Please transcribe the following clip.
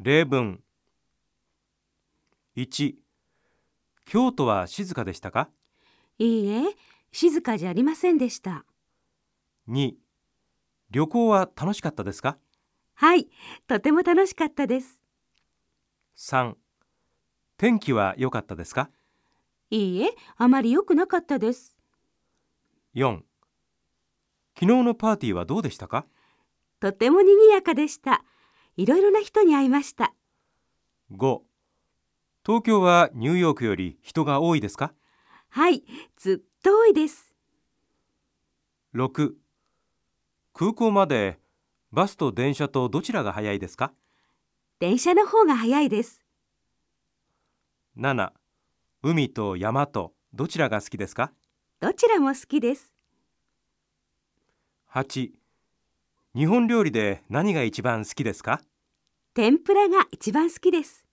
例文。1京都は静かでしたか？いいえ、静かじゃありませんでした。2旅行は楽しかったですか？はい、とても楽しかったです。3天気は良かったですか？いいえ、あまり良くなかったです。4昨日のパーティーはどうでしたか？とても賑やかでした。いろいろな人に会いました。5東京はニューヨークより人が多いですか？はい、ずっと多いです。6空港までバスと電車とどちらが早いですか？電車の方が早いです。7海と山とどちらが好きですか？どちらも好きです。8日本料理で何が一番好きですか？天ぷらが一番好きです。